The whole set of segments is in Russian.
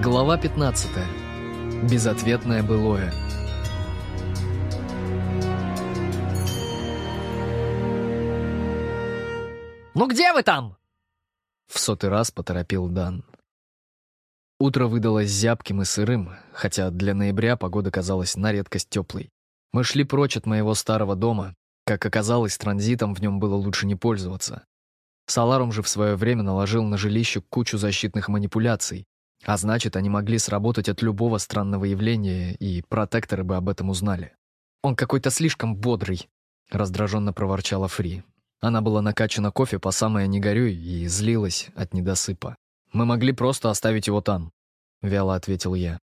Глава 15. Безответное былое. «Ну где вы там?» В сотый раз поторопил Дан. Утро выдалось зябким и сырым, хотя для ноября погода казалась на редкость теплой. Мы шли прочь от моего старого дома. Как оказалось, транзитом в нем было лучше не пользоваться. Саларум же в свое время наложил на жилище кучу защитных манипуляций, а значит, они могли сработать от любого странного явления, и протекторы бы об этом узнали. «Он какой-то слишком бодрый», — раздраженно проворчала Фри. Она была накачана кофе по самое не горюй и злилась от недосыпа. «Мы могли просто оставить его там», — вяло ответил я.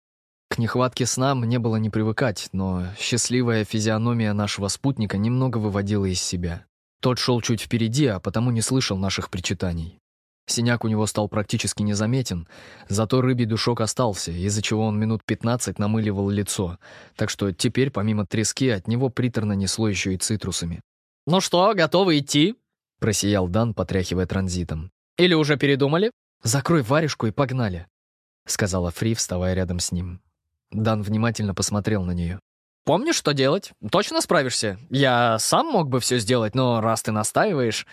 К нехватке сна мне было не привыкать, но счастливая физиономия нашего спутника немного выводила из себя. Тот шел чуть впереди, а потому не слышал наших причитаний. Синяк у него стал практически незаметен, зато рыбий душок остался, из-за чего он минут пятнадцать намыливал лицо, так что теперь, помимо трески, от него приторно несло еще и цитрусами. «Ну что, готовы идти?» — просиял Дан, потряхивая транзитом. «Или уже передумали?» «Закрой варежку и погнали», — сказала Фри, вставая рядом с ним. Дан внимательно посмотрел на нее. «Помнишь, что делать? Точно справишься? Я сам мог бы все сделать, но раз ты настаиваешь...»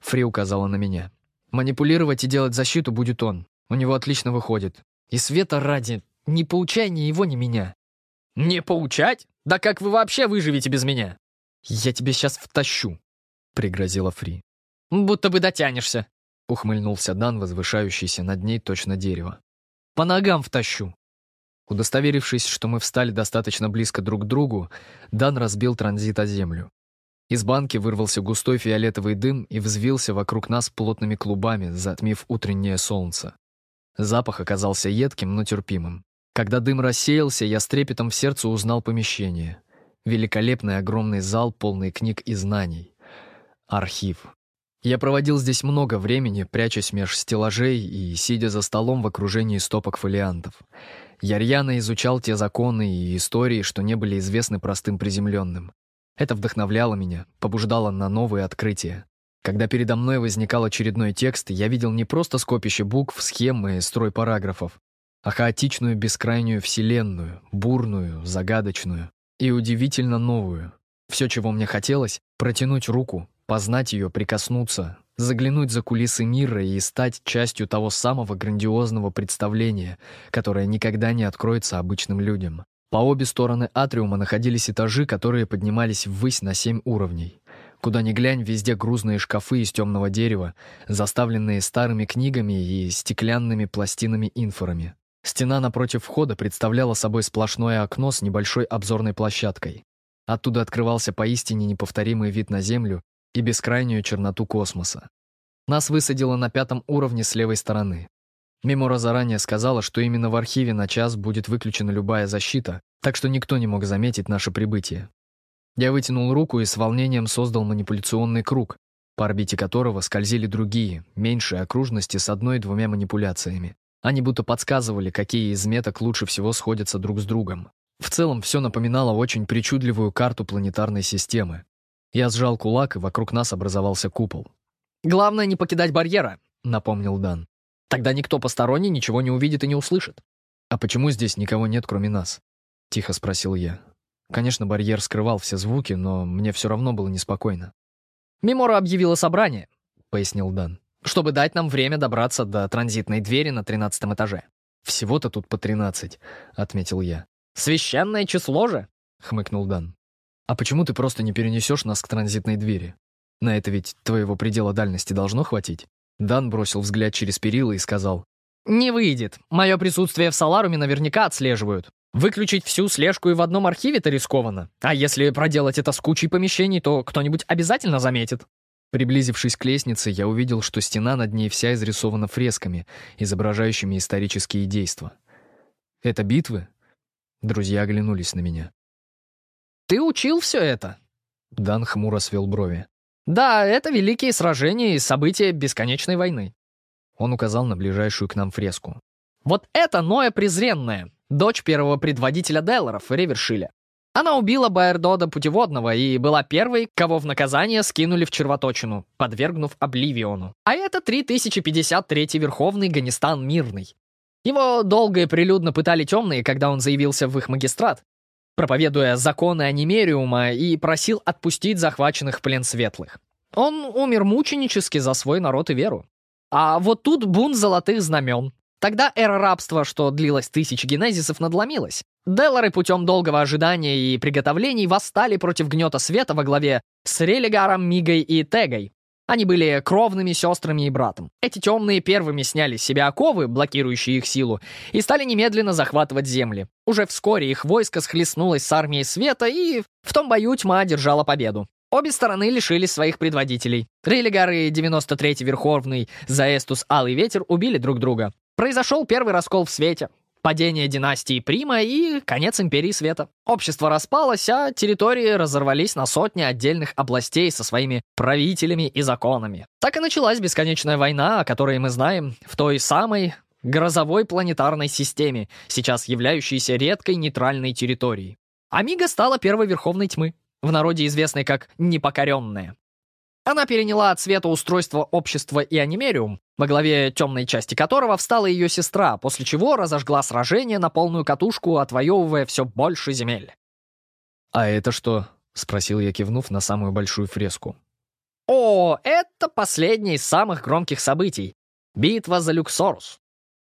Фри указала на меня. «Манипулировать и делать защиту будет он. У него отлично выходит. И света ради, не поучай ни его, ни меня». «Не поучать? Да как вы вообще выживете без меня?» «Я тебе сейчас втащу», — пригрозила Фри. «Будто бы дотянешься», — ухмыльнулся Дан, возвышающийся над ней точно дерево. «По ногам втащу». Удостоверившись, что мы встали достаточно близко друг к другу, Дан разбил транзит о землю. Из банки вырвался густой фиолетовый дым и взвился вокруг нас плотными клубами, затмив утреннее солнце. Запах оказался едким, но терпимым. Когда дым рассеялся, я с трепетом в сердце узнал помещение. Великолепный огромный зал, полный книг и знаний. Архив. Я проводил здесь много времени, прячась меж стеллажей и сидя за столом в окружении стопок фолиантов. Я рьяно изучал те законы и истории, что не были известны простым приземленным. Это вдохновляло меня, побуждало на новые открытия. Когда передо мной возникал очередной текст, я видел не просто скопище букв, схемы и строй параграфов, а хаотичную бескрайнюю вселенную, бурную, загадочную и удивительно новую. Все, чего мне хотелось — протянуть руку, познать ее, прикоснуться, заглянуть за кулисы мира и стать частью того самого грандиозного представления, которое никогда не откроется обычным людям. По обе стороны атриума находились этажи, которые поднимались ввысь на семь уровней. Куда ни глянь, везде грузные шкафы из темного дерева, заставленные старыми книгами и стеклянными пластинами-инфорами. Стена напротив входа представляла собой сплошное окно с небольшой обзорной площадкой. Оттуда открывался поистине неповторимый вид на Землю и бескрайнюю черноту космоса. Нас высадило на пятом уровне с левой стороны. Мемора заранее сказала, что именно в архиве на час будет выключена любая защита, так что никто не мог заметить наше прибытие. Я вытянул руку и с волнением создал манипуляционный круг, по орбите которого скользили другие, меньшие окружности с одной-двумя манипуляциями. Они будто подсказывали, какие из меток лучше всего сходятся друг с другом. В целом, все напоминало очень причудливую карту планетарной системы. Я сжал кулак, и вокруг нас образовался купол. «Главное не покидать барьера», — напомнил Дан. «Тогда никто посторонний ничего не увидит и не услышит». «А почему здесь никого нет, кроме нас?» — тихо спросил я. Конечно, барьер скрывал все звуки, но мне все равно было неспокойно. «Мемора объявила собрание», — пояснил Дан. «чтобы дать нам время добраться до транзитной двери на тринадцатом этаже». «Всего-то тут по тринадцать», — отметил я. «Священное число же», — хмыкнул Дан. «А почему ты просто не перенесешь нас к транзитной двери? На это ведь твоего предела дальности должно хватить?» Дан бросил взгляд через перила и сказал. «Не выйдет. Мое присутствие в Саларуме наверняка отслеживают. Выключить всю слежку и в одном архиве-то рискованно. А если проделать это с кучей помещений, то кто-нибудь обязательно заметит». Приблизившись к лестнице, я увидел, что стена над ней вся изрисована фресками, изображающими исторические действия. «Это битвы?» Друзья оглянулись на меня. «Ты учил все это?» Дан хмуро свел брови. «Да, это великие сражения и события бесконечной войны». Он указал на ближайшую к нам фреску. «Вот это Ноя Презренная, дочь первого предводителя Делларов, Ревершиля. Она убила Байердода Путеводного и была первой, кого в наказание скинули в червоточину, подвергнув Обливиону. А это 3053 Верховный Ганистан Мирный. Его долго и прилюдно пытали темные, когда он заявился в их магистрат, проповедуя законы анимериума и просил отпустить захваченных в плен светлых. Он умер мученически за свой народ и веру. А вот тут бунт золотых знамен. Тогда эра рабства, что длилась тысячи генезисов, надломилась. Деллары путем долгого ожидания и приготовлений восстали против гнета света во главе с Религаром, Мигой и Тегой. Они были кровными сестрами и братом. Эти темные первыми сняли с себя оковы, блокирующие их силу, и стали немедленно захватывать земли. Уже вскоре их войско схлестнулось с армией света, и в том бою тьма одержала победу. Обе стороны лишились своих предводителей. Религар и 93-й Верховный Заэстус Алый Ветер убили друг друга. Произошел первый раскол в свете. Падение династии Прима и конец Империи Света. Общество распалось, а территории разорвались на сотни отдельных областей со своими правителями и законами. Так и началась бесконечная война, о которой мы знаем, в той самой грозовой планетарной системе, сейчас являющейся редкой нейтральной территорией. Амига стала первой Верховной Тьмы, в народе известной как «непокоренная». Она переняла от света устройство общества и анимериум, во главе темной части которого встала ее сестра, после чего разожгла сражение на полную катушку, отвоевывая все больше земель. «А это что?» — спросил я, кивнув на самую большую фреску. «О, это последнее из самых громких событий. Битва за Люксорус».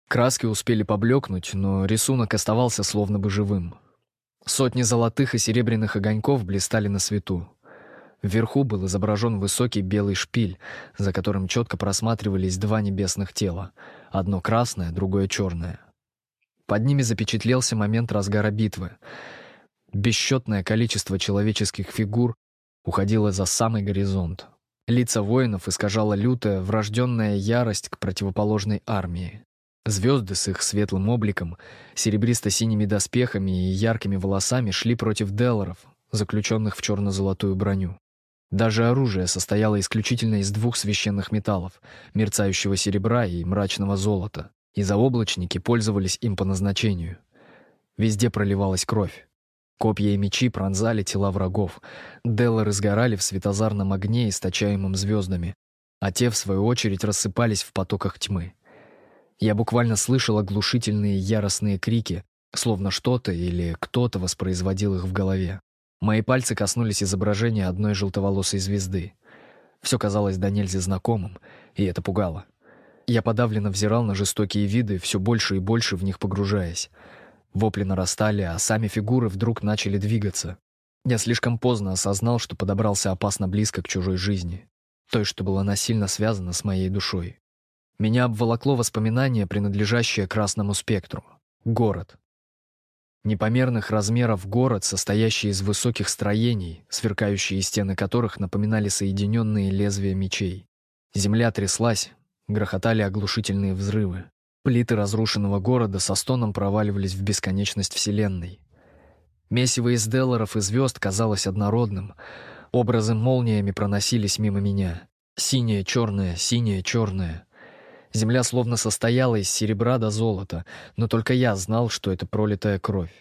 Краски успели поблекнуть, но рисунок оставался словно бы живым. Сотни золотых и серебряных огоньков блистали на свету. Вверху был изображен высокий белый шпиль, за которым четко просматривались два небесных тела, одно красное, другое черное. Под ними запечатлелся момент разгара битвы. Бесчетное количество человеческих фигур уходило за самый горизонт. Лица воинов искажала лютая, врожденная ярость к противоположной армии. Звезды с их светлым обликом, серебристо-синими доспехами и яркими волосами шли против Делларов, заключенных в черно-золотую броню. Даже оружие состояло исключительно из двух священных металлов — мерцающего серебра и мрачного золота, и заоблачники пользовались им по назначению. Везде проливалась кровь. Копья и мечи пронзали тела врагов. Деллары сгорали в светозарном огне, источаемом звездами, а те, в свою очередь, рассыпались в потоках тьмы. Я буквально слышал оглушительные яростные крики, словно что-то или кто-то воспроизводил их в голове. Мои пальцы коснулись изображения одной желтоволосой звезды. Все казалось до нельзя знакомым, и это пугало. Я подавленно взирал на жестокие виды, все больше и больше в них погружаясь. Вопли нарастали, а сами фигуры вдруг начали двигаться. Я слишком поздно осознал, что подобрался опасно близко к чужой жизни, той, что была насильно связана с моей душой. Меня обволокло воспоминание, принадлежащее красному спектру. Город. Непомерных размеров город, состоящий из высоких строений, сверкающие стены которых напоминали соединенные лезвия мечей. Земля тряслась, грохотали оглушительные взрывы. Плиты разрушенного города со стоном проваливались в бесконечность Вселенной. Месиво из Делларов и звезд казалось однородным. Образы молниями проносились мимо меня. Синее, черное, синее, черное. Земля словно состояла из серебра до золота, но только я знал, что это пролитая кровь.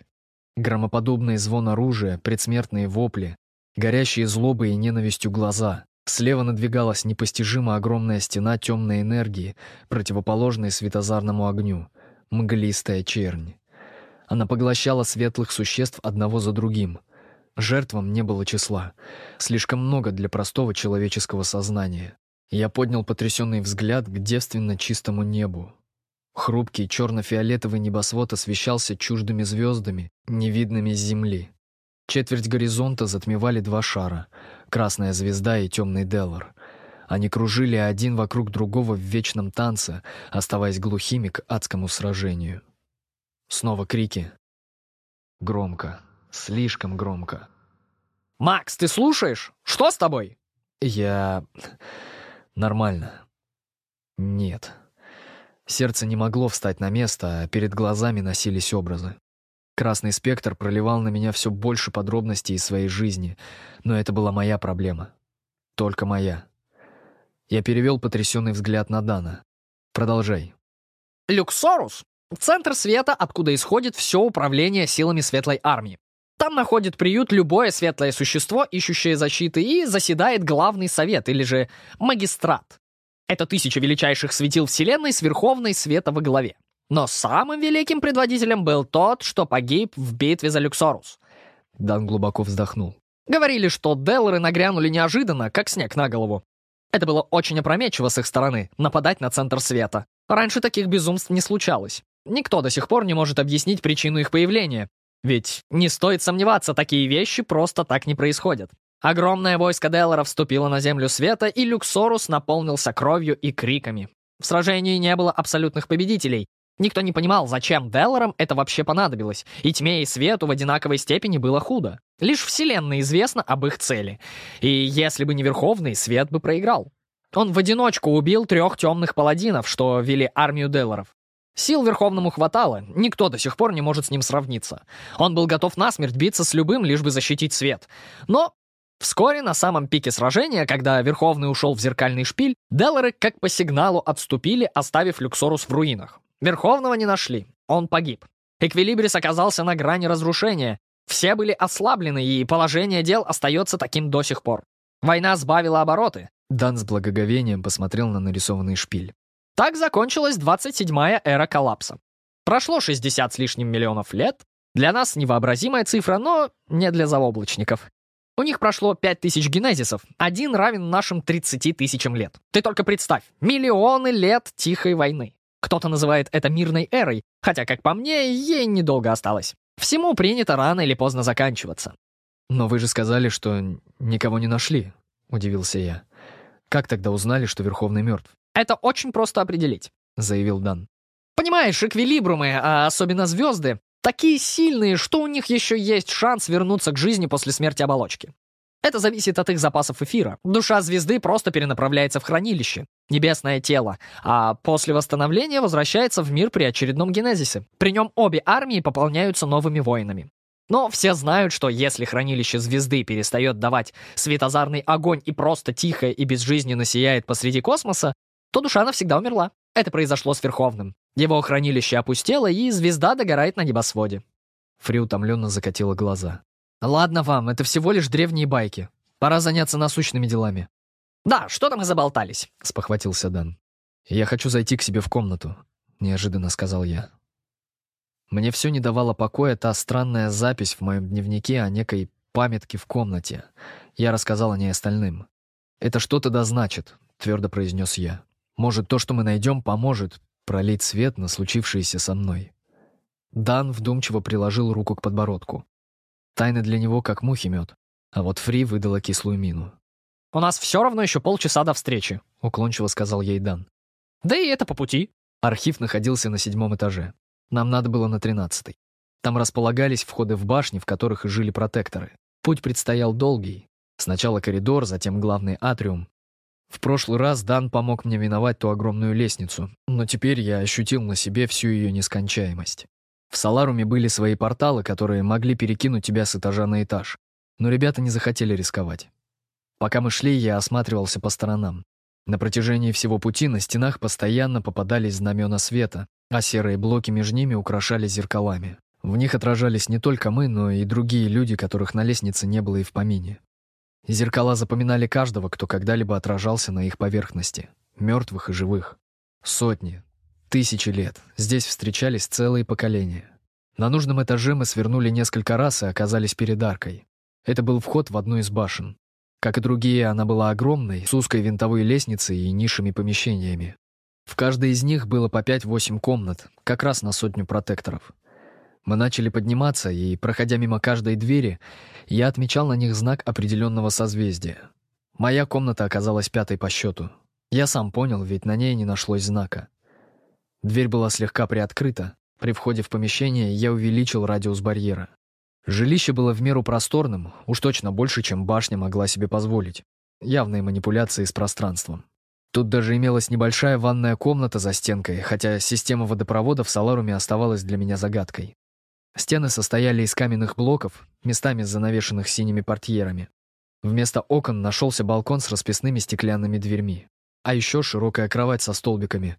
Громоподобный звон оружия, предсмертные вопли, горящие злобой и ненавистью глаза. Слева надвигалась непостижимо огромная стена темной энергии, противоположной светозарному огню, мглистая чернь. Она поглощала светлых существ одного за другим. Жертвам не было числа. Слишком много для простого человеческого сознания. Я поднял потрясенный взгляд к девственно чистому небу. Хрупкий черно-фиолетовый небосвод освещался чуждыми звездами, невидными с земли. Четверть горизонта затмевали два шара — красная звезда и темный Деллар. Они кружили один вокруг другого в вечном танце, оставаясь глухими к адскому сражению. Снова крики. Громко. Слишком громко. «Макс, ты слушаешь? Что с тобой?» «Я...» Нормально. Нет. Сердце не могло встать на место, а перед глазами носились образы. Красный спектр проливал на меня все больше подробностей из своей жизни, но это была моя проблема. Только моя. Я перевел потрясенный взгляд на Дана. Продолжай. Люксорус — центр света, откуда исходит все управление силами Светлой Армии. Там находит приют любое светлое существо, ищущее защиты, и заседает главный совет, или же магистрат. Это тысяча величайших светил Вселенной с Верховной Света во главе. Но самым великим предводителем был тот, что погиб в битве за Люксорус. Дан глубоко вздохнул. Говорили, что Деллары нагрянули неожиданно, как снег на голову. Это было очень опрометчиво с их стороны — нападать на центр света. Раньше таких безумств не случалось. Никто до сих пор не может объяснить причину их появления. Ведь не стоит сомневаться, такие вещи просто так не происходят. Огромное войско Деллара вступило на Землю Света, и Люксорус наполнился кровью и криками. В сражении не было абсолютных победителей. Никто не понимал, зачем Делларам это вообще понадобилось, и тьме и свету в одинаковой степени было худо. Лишь Вселенная известна об их цели. И если бы не Верховный, свет бы проиграл. Он в одиночку убил трех темных паладинов, что вели армию Делларов. Сил Верховному хватало, никто до сих пор не может с ним сравниться. Он был готов насмерть биться с любым, лишь бы защитить свет. Но Вскоре, на самом пике сражения, когда Верховный ушел в зеркальный шпиль, Деллары как по сигналу отступили, оставив Люксорус в руинах. Верховного не нашли, он погиб. Эквилибрис оказался на грани разрушения. Все были ослаблены, и положение дел остается таким до сих пор. Война сбавила обороты. Дан с благоговением посмотрел на нарисованный шпиль. Так закончилась 27-я эра коллапса. Прошло 60 с лишним миллионов лет. Для нас невообразимая цифра, но не для заоблачников. У них прошло 5000 генезисов, один равен нашим 30 тысячам лет. Ты только представь, миллионы лет тихой войны. Кто-то называет это мирной эрой, хотя, как по мне, ей недолго осталось. Всему принято рано или поздно заканчиваться. «Но вы же сказали, что никого не нашли», — удивился я. «Как тогда узнали, что Верховный мертв?» «Это очень просто определить», — заявил Дан. «Понимаешь, эквилибрумы, а особенно звезды, Такие сильные, что у них еще есть шанс вернуться к жизни после смерти оболочки. Это зависит от их запасов эфира. Душа звезды просто перенаправляется в хранилище, небесное тело, а после восстановления возвращается в мир при очередном генезисе. При нем обе армии пополняются новыми воинами. Но все знают, что если хранилище звезды перестает давать светозарный огонь и просто тихо и безжизненно сияет посреди космоса, то душа навсегда умерла. Это произошло с Верховным. Его хранилище опустело, и звезда догорает на небосводе. Фри утомленно закатила глаза. «Ладно вам, это всего лишь древние байки. Пора заняться насущными делами». «Да, что там мы заболтались?» — спохватился Дэн. «Я хочу зайти к себе в комнату», — неожиданно сказал я. Мне все не давала покоя та странная запись в моем дневнике о некой памятке в комнате. Я рассказал о ней остальным. «Это что-то да значит», — твердо произнес я. Может, то, что мы найдем, поможет пролить свет на случившееся со мной. Дан вдумчиво приложил руку к подбородку. Тайна для него как мухи мед, а вот Фри выдала кислую мину. «У нас все равно еще полчаса до встречи», — уклончиво сказал ей Дан. «Да и это по пути». Архив находился на седьмом этаже. Нам надо было на тринадцатый. Там располагались входы в башни, в которых и жили протекторы. Путь предстоял долгий. Сначала коридор, затем главный атриум, в прошлый раз Дан помог мне миновать ту огромную лестницу, но теперь я ощутил на себе всю ее нескончаемость. В Саларуме были свои порталы, которые могли перекинуть тебя с этажа на этаж, но ребята не захотели рисковать. Пока мы шли, я осматривался по сторонам. На протяжении всего пути на стенах постоянно попадались знамена света, а серые блоки между ними украшали зеркалами. В них отражались не только мы, но и другие люди, которых на лестнице не было и в помине. Зеркала запоминали каждого, кто когда-либо отражался на их поверхности, мертвых и живых. Сотни, тысячи лет. Здесь встречались целые поколения. На нужном этаже мы свернули несколько раз и оказались перед аркой. Это был вход в одну из башен. Как и другие, она была огромной, с узкой винтовой лестницей и нишами помещениями. В каждой из них было по 5-8 комнат, как раз на сотню протекторов — мы начали подниматься, и, проходя мимо каждой двери, я отмечал на них знак определенного созвездия. Моя комната оказалась пятой по счету. Я сам понял, ведь на ней не нашлось знака. Дверь была слегка приоткрыта. При входе в помещение я увеличил радиус барьера. Жилище было в меру просторным, уж точно больше, чем башня могла себе позволить. Явные манипуляции с пространством. Тут даже имелась небольшая ванная комната за стенкой, хотя система водопровода в Саларуме оставалась для меня загадкой. Стены состояли из каменных блоков, местами занавешенных синими портьерами. Вместо окон нашелся балкон с расписными стеклянными дверьми. А еще широкая кровать со столбиками,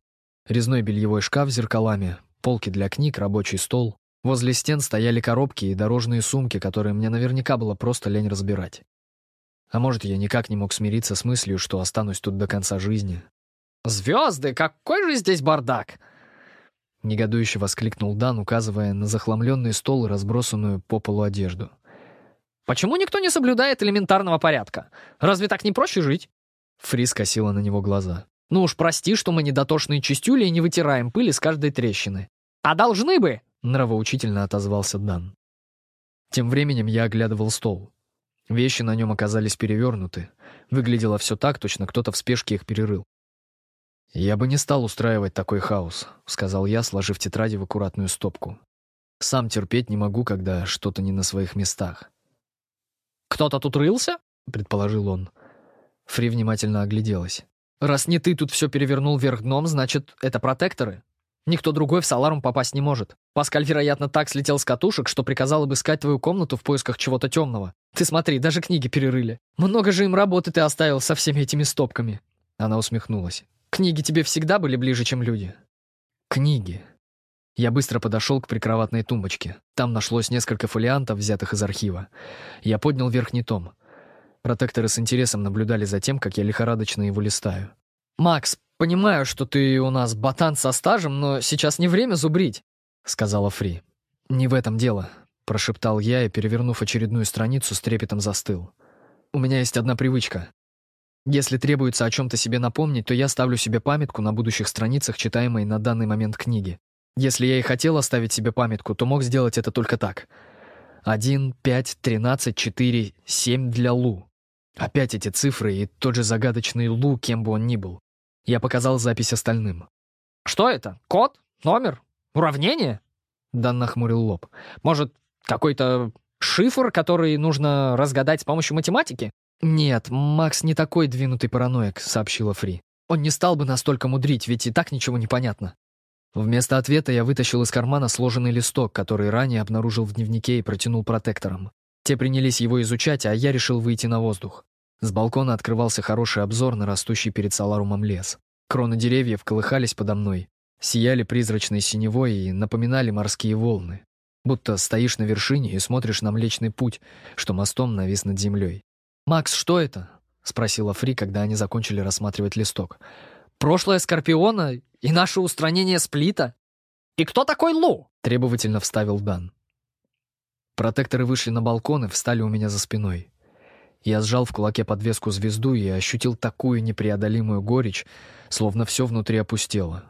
резной бельевой шкаф с зеркалами, полки для книг, рабочий стол. Возле стен стояли коробки и дорожные сумки, которые мне наверняка было просто лень разбирать. А может, я никак не мог смириться с мыслью, что останусь тут до конца жизни. «Звезды, какой же здесь бардак!» — негодующе воскликнул Дан, указывая на захламленный стол и разбросанную по полу одежду. «Почему никто не соблюдает элементарного порядка? Разве так не проще жить?» Фри скосила на него глаза. «Ну уж прости, что мы недотошные чистюли и не вытираем пыль из каждой трещины. А должны бы!» — нравоучительно отозвался Дан. Тем временем я оглядывал стол. Вещи на нем оказались перевернуты. Выглядело все так, точно кто-то в спешке их перерыл. «Я бы не стал устраивать такой хаос», — сказал я, сложив тетради в аккуратную стопку. «Сам терпеть не могу, когда что-то не на своих местах». «Кто-то тут рылся?» — предположил он. Фри внимательно огляделась. «Раз не ты тут все перевернул вверх дном, значит, это протекторы. Никто другой в Саларум попасть не может. Паскаль, вероятно, так слетел с катушек, что приказал обыскать твою комнату в поисках чего-то темного. Ты смотри, даже книги перерыли. Много же им работы ты оставил со всеми этими стопками». Она усмехнулась. Книги тебе всегда были ближе, чем люди?» «Книги». Я быстро подошел к прикроватной тумбочке. Там нашлось несколько фолиантов, взятых из архива. Я поднял верхний том. Протекторы с интересом наблюдали за тем, как я лихорадочно его листаю. «Макс, понимаю, что ты у нас ботан со стажем, но сейчас не время зубрить», — сказала Фри. «Не в этом дело», — прошептал я и, перевернув очередную страницу, с трепетом застыл. «У меня есть одна привычка. Если требуется о чем-то себе напомнить, то я ставлю себе памятку на будущих страницах читаемой на данный момент книги. Если я и хотел оставить себе памятку, то мог сделать это только так. 1, 5, 13, 4, 7 для Лу. Опять эти цифры и тот же загадочный Лу, кем бы он ни был. Я показал запись остальным. «Что это? Код? Номер? Уравнение?» Дан нахмурил лоб. «Может, какой-то шифр, который нужно разгадать с помощью математики?» «Нет, Макс не такой двинутый параноик», — сообщила Фри. «Он не стал бы настолько мудрить, ведь и так ничего не понятно». Вместо ответа я вытащил из кармана сложенный листок, который ранее обнаружил в дневнике и протянул протекторам. Те принялись его изучать, а я решил выйти на воздух. С балкона открывался хороший обзор на растущий перед Саларумом лес. Кроны деревьев колыхались подо мной, сияли призрачной синевой и напоминали морские волны. Будто стоишь на вершине и смотришь на Млечный Путь, что мостом навис над землей. «Макс, что это?» — спросила Фри, когда они закончили рассматривать листок. «Прошлое Скорпиона и наше устранение сплита? И кто такой Лу?» — требовательно вставил Дан. Протекторы вышли на балкон и встали у меня за спиной. Я сжал в кулаке подвеску звезду и ощутил такую непреодолимую горечь, словно все внутри опустело.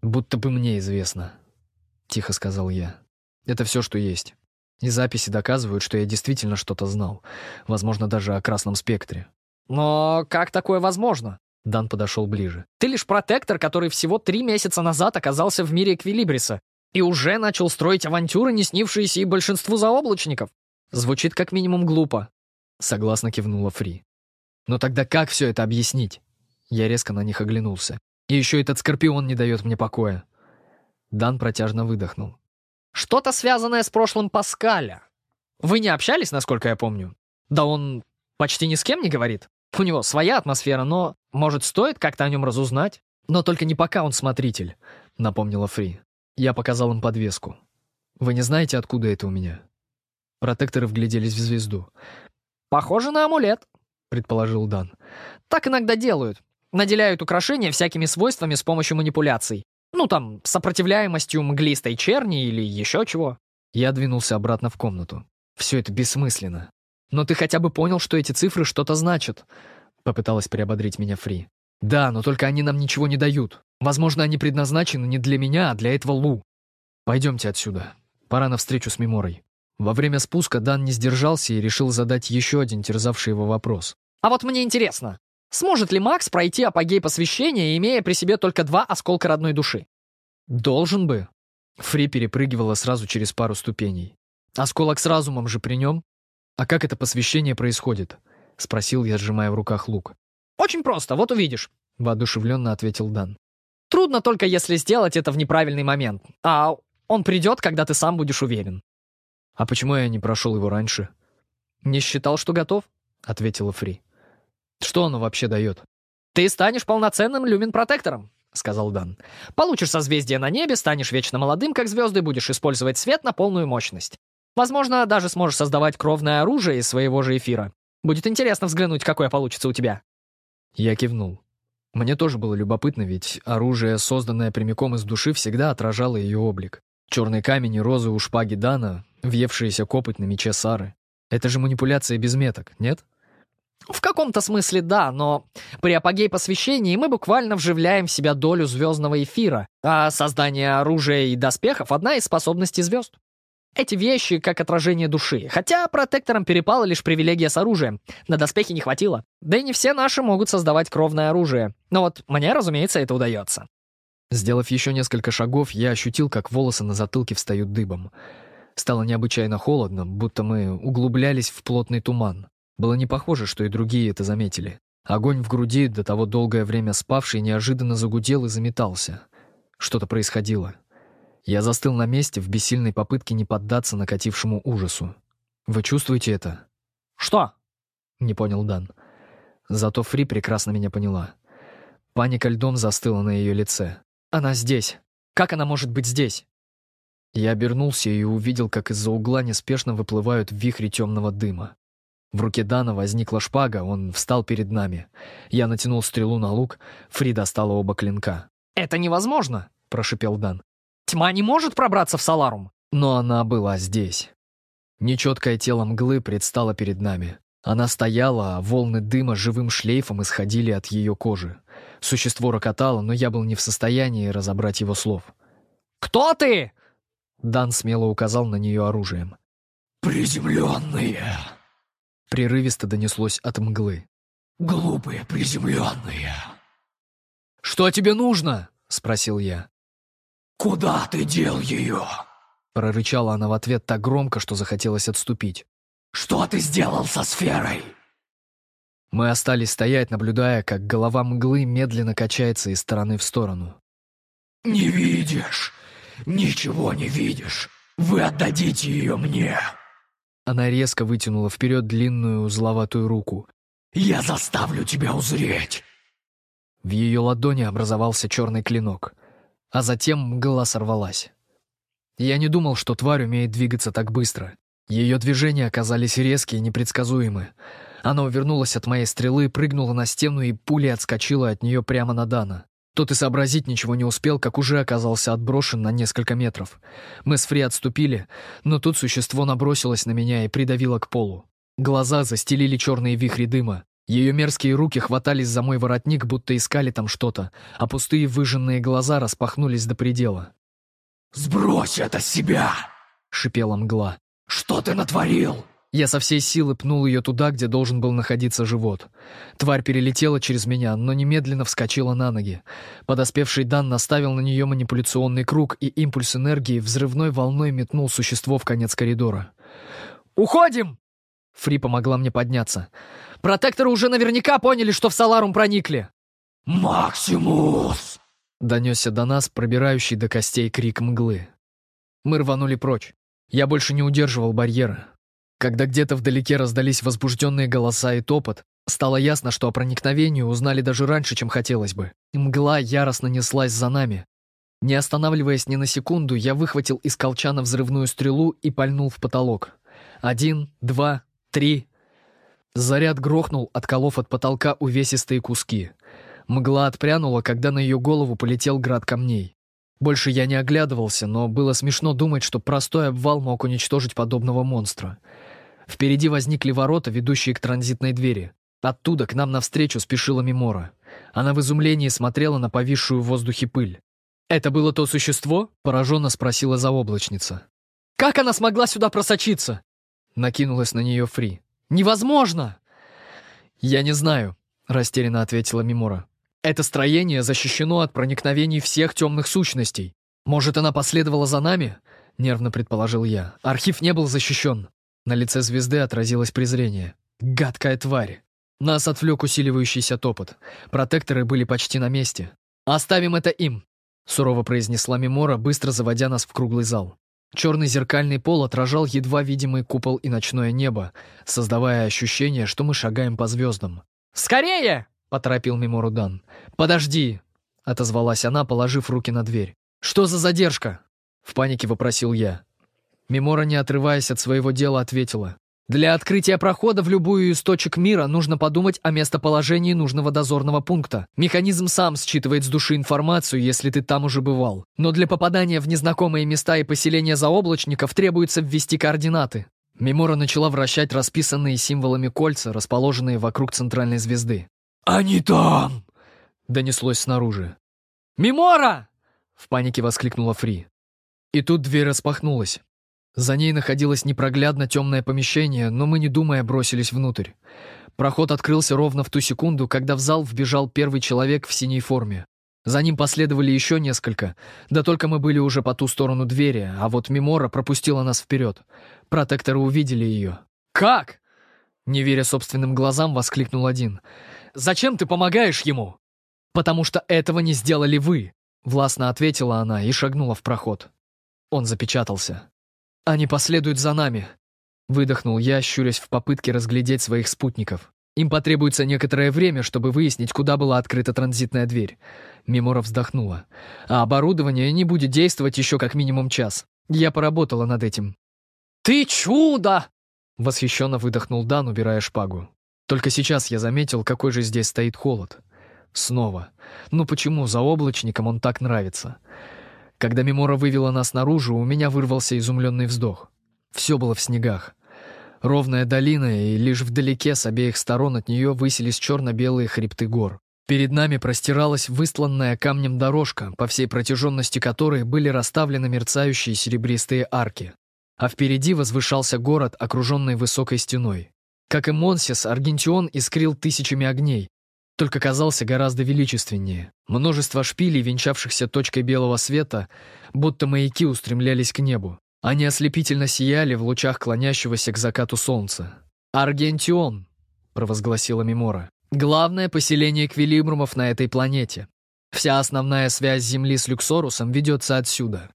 «Будто бы мне известно», — тихо сказал я. «Это все, что есть». И записи доказывают, что я действительно что-то знал. Возможно, даже о красном спектре. «Но как такое возможно?» Дан подошел ближе. «Ты лишь протектор, который всего три месяца назад оказался в мире Эквилибриса и уже начал строить авантюры, не снившиеся и большинству заоблачников. Звучит как минимум глупо». Согласно кивнула Фри. «Но тогда как все это объяснить?» Я резко на них оглянулся. «И еще этот скорпион не дает мне покоя». Дан протяжно выдохнул. Что-то связанное с прошлым Паскаля. Вы не общались, насколько я помню? Да он почти ни с кем не говорит. У него своя атмосфера, но, может, стоит как-то о нем разузнать? Но только не пока он смотритель, напомнила Фри. Я показал им подвеску. Вы не знаете, откуда это у меня? Протекторы вгляделись в звезду. Похоже на амулет, предположил Дан. Так иногда делают. Наделяют украшения всякими свойствами с помощью манипуляций. Ну, там, сопротивляемостью мглистой черни или еще чего. Я двинулся обратно в комнату. Все это бессмысленно. Но ты хотя бы понял, что эти цифры что-то значат. Попыталась приободрить меня Фри. Да, но только они нам ничего не дают. Возможно, они предназначены не для меня, а для этого Лу. Пойдемте отсюда. Пора на встречу с Меморой. Во время спуска Дан не сдержался и решил задать еще один терзавший его вопрос. «А вот мне интересно, Сможет ли Макс пройти апогей посвящения, имея при себе только два осколка родной души? Должен бы. Фри перепрыгивала сразу через пару ступеней. Осколок с разумом же при нем. А как это посвящение происходит? Спросил я, сжимая в руках лук. Очень просто, вот увидишь. Воодушевленно ответил Дан. Трудно только, если сделать это в неправильный момент. А он придет, когда ты сам будешь уверен. А почему я не прошел его раньше? Не считал, что готов, ответила Фри. Что оно вообще дает? «Ты станешь полноценным люмин-протектором», — сказал Дан. «Получишь созвездие на небе, станешь вечно молодым, как звезды, будешь использовать свет на полную мощность. Возможно, даже сможешь создавать кровное оружие из своего же эфира. Будет интересно взглянуть, какое получится у тебя». Я кивнул. Мне тоже было любопытно, ведь оружие, созданное прямиком из души, всегда отражало ее облик. Черный камень и розы у шпаги Дана, въевшиеся копоть на мече Сары. Это же манипуляция без меток, нет? В каком-то смысле да, но при апогей посвящении мы буквально вживляем в себя долю звездного эфира, а создание оружия и доспехов — одна из способностей звезд. Эти вещи как отражение души, хотя протекторам перепала лишь привилегия с оружием. На доспехи не хватило. Да и не все наши могут создавать кровное оружие. Но вот мне, разумеется, это удается. Сделав еще несколько шагов, я ощутил, как волосы на затылке встают дыбом. Стало необычайно холодно, будто мы углублялись в плотный туман. Было не похоже, что и другие это заметили. Огонь в груди, до того долгое время спавший, неожиданно загудел и заметался. Что-то происходило. Я застыл на месте в бессильной попытке не поддаться накатившему ужасу. «Вы чувствуете это?» «Что?» — не понял Дан. Зато Фри прекрасно меня поняла. Паника льдом застыла на ее лице. «Она здесь. Как она может быть здесь?» Я обернулся и увидел, как из-за угла неспешно выплывают вихри темного дыма. В руке Дана возникла шпага, он встал перед нами. Я натянул стрелу на лук, Фри достала оба клинка. «Это невозможно!» — прошипел Дан. «Тьма не может пробраться в Саларум!» Но она была здесь. Нечеткое тело мглы предстало перед нами. Она стояла, а волны дыма живым шлейфом исходили от ее кожи. Существо рокотало, но я был не в состоянии разобрать его слов. «Кто ты?» Дан смело указал на нее оружием. «Приземленные!» Прерывисто донеслось от мглы. «Глупые приземленные!» «Что тебе нужно?» — спросил я. «Куда ты дел ее?» Прорычала она в ответ так громко, что захотелось отступить. «Что ты сделал со сферой?» Мы остались стоять, наблюдая, как голова мглы медленно качается из стороны в сторону. «Не видишь! Ничего не видишь! Вы отдадите ее мне!» Она резко вытянула вперед длинную узловатую руку. «Я заставлю тебя узреть!» В ее ладони образовался черный клинок, а затем мгла сорвалась. Я не думал, что тварь умеет двигаться так быстро. Ее движения оказались резкие и непредсказуемы. Она увернулась от моей стрелы, прыгнула на стену и пулей отскочила от нее прямо на Дана. Тот и сообразить ничего не успел, как уже оказался отброшен на несколько метров. Мы с Фри отступили, но тут существо набросилось на меня и придавило к полу. Глаза застелили черные вихри дыма. Ее мерзкие руки хватались за мой воротник, будто искали там что-то, а пустые выжженные глаза распахнулись до предела. «Сбрось это с себя!» — шипела мгла. «Что ты натворил?» Я со всей силы пнул ее туда, где должен был находиться живот. Тварь перелетела через меня, но немедленно вскочила на ноги. Подоспевший Дан наставил на нее манипуляционный круг, и импульс энергии взрывной волной метнул существо в конец коридора. «Уходим!» Фри помогла мне подняться. «Протекторы уже наверняка поняли, что в Саларум проникли!» «Максимус!» Донесся до нас пробирающий до костей крик мглы. Мы рванули прочь. Я больше не удерживал барьера. Когда где-то вдалеке раздались возбужденные голоса и топот, стало ясно, что о проникновении узнали даже раньше, чем хотелось бы. Мгла яростно неслась за нами. Не останавливаясь ни на секунду, я выхватил из колчана взрывную стрелу и пальнул в потолок. Один, два, три. Заряд грохнул, отколов от потолка увесистые куски. Мгла отпрянула, когда на ее голову полетел град камней. Больше я не оглядывался, но было смешно думать, что простой обвал мог уничтожить подобного монстра. Впереди возникли ворота, ведущие к транзитной двери. Оттуда к нам навстречу спешила Мимора. Она в изумлении смотрела на повисшую в воздухе пыль. «Это было то существо?» — пораженно спросила заоблачница. «Как она смогла сюда просочиться?» Накинулась на нее Фри. «Невозможно!» «Я не знаю», — растерянно ответила Мимора. «Это строение защищено от проникновений всех темных сущностей. Может, она последовала за нами?» — нервно предположил я. «Архив не был защищен». На лице звезды отразилось презрение. «Гадкая тварь!» Нас отвлек усиливающийся топот. Протекторы были почти на месте. «Оставим это им!» — сурово произнесла Мемора, быстро заводя нас в круглый зал. Черный зеркальный пол отражал едва видимый купол и ночное небо, создавая ощущение, что мы шагаем по звездам. «Скорее!» — поторопил Мемору Дан. «Подожди!» — отозвалась она, положив руки на дверь. «Что за задержка?» — в панике вопросил я. Мемора, не отрываясь от своего дела, ответила. Для открытия прохода в любую из точек мира нужно подумать о местоположении нужного дозорного пункта. Механизм сам считывает с души информацию, если ты там уже бывал. Но для попадания в незнакомые места и поселения заоблачников требуется ввести координаты. Мемора начала вращать расписанные символами кольца, расположенные вокруг центральной звезды. «Они там!» — донеслось снаружи. «Мемора!» — в панике воскликнула Фри. И тут дверь распахнулась. За ней находилось непроглядно темное помещение, но мы, не думая, бросились внутрь. Проход открылся ровно в ту секунду, когда в зал вбежал первый человек в синей форме. За ним последовали еще несколько, да только мы были уже по ту сторону двери, а вот Мемора пропустила нас вперед. Протекторы увидели ее. «Как?» Не веря собственным глазам, воскликнул один. «Зачем ты помогаешь ему?» «Потому что этого не сделали вы», — властно ответила она и шагнула в проход. Он запечатался. «Они последуют за нами», — выдохнул я, щурясь в попытке разглядеть своих спутников. «Им потребуется некоторое время, чтобы выяснить, куда была открыта транзитная дверь». Мемора вздохнула. «А оборудование не будет действовать еще как минимум час. Я поработала над этим». «Ты чудо!» — восхищенно выдохнул Дан, убирая шпагу. Только сейчас я заметил, какой же здесь стоит холод. Снова. Ну почему за облачником он так нравится? Когда Мемора вывела нас наружу, у меня вырвался изумленный вздох. Все было в снегах. Ровная долина, и лишь вдалеке с обеих сторон от нее высились черно-белые хребты гор. Перед нами простиралась выстланная камнем дорожка, по всей протяженности которой были расставлены мерцающие серебристые арки. А впереди возвышался город, окруженный высокой стеной. Как и Монсис, Аргентион искрил тысячами огней, только казался гораздо величественнее. Множество шпилей, венчавшихся точкой белого света, будто маяки устремлялись к небу. Они ослепительно сияли в лучах клонящегося к закату солнца. «Аргентион», — провозгласила Мемора, — «главное поселение квилибрумов на этой планете. Вся основная связь Земли с Люксорусом ведется отсюда».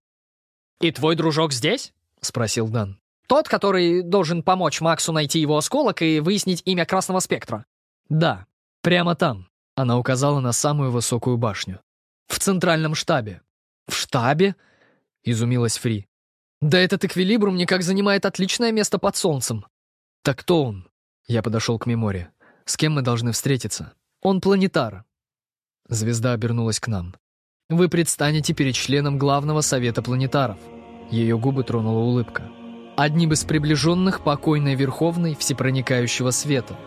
«И твой дружок здесь?» — спросил Дан. «Тот, который должен помочь Максу найти его осколок и выяснить имя Красного Спектра?» «Да», «Прямо там», — она указала на самую высокую башню. «В центральном штабе». «В штабе?» — изумилась Фри. «Да этот эквилибрум никак занимает отличное место под солнцем». «Так кто он?» Я подошел к Меморе. «С кем мы должны встретиться?» «Он планетар». Звезда обернулась к нам. «Вы предстанете перед членом главного совета планетаров». Ее губы тронула улыбка. «Одним из приближенных покойной Верховной Всепроникающего Света».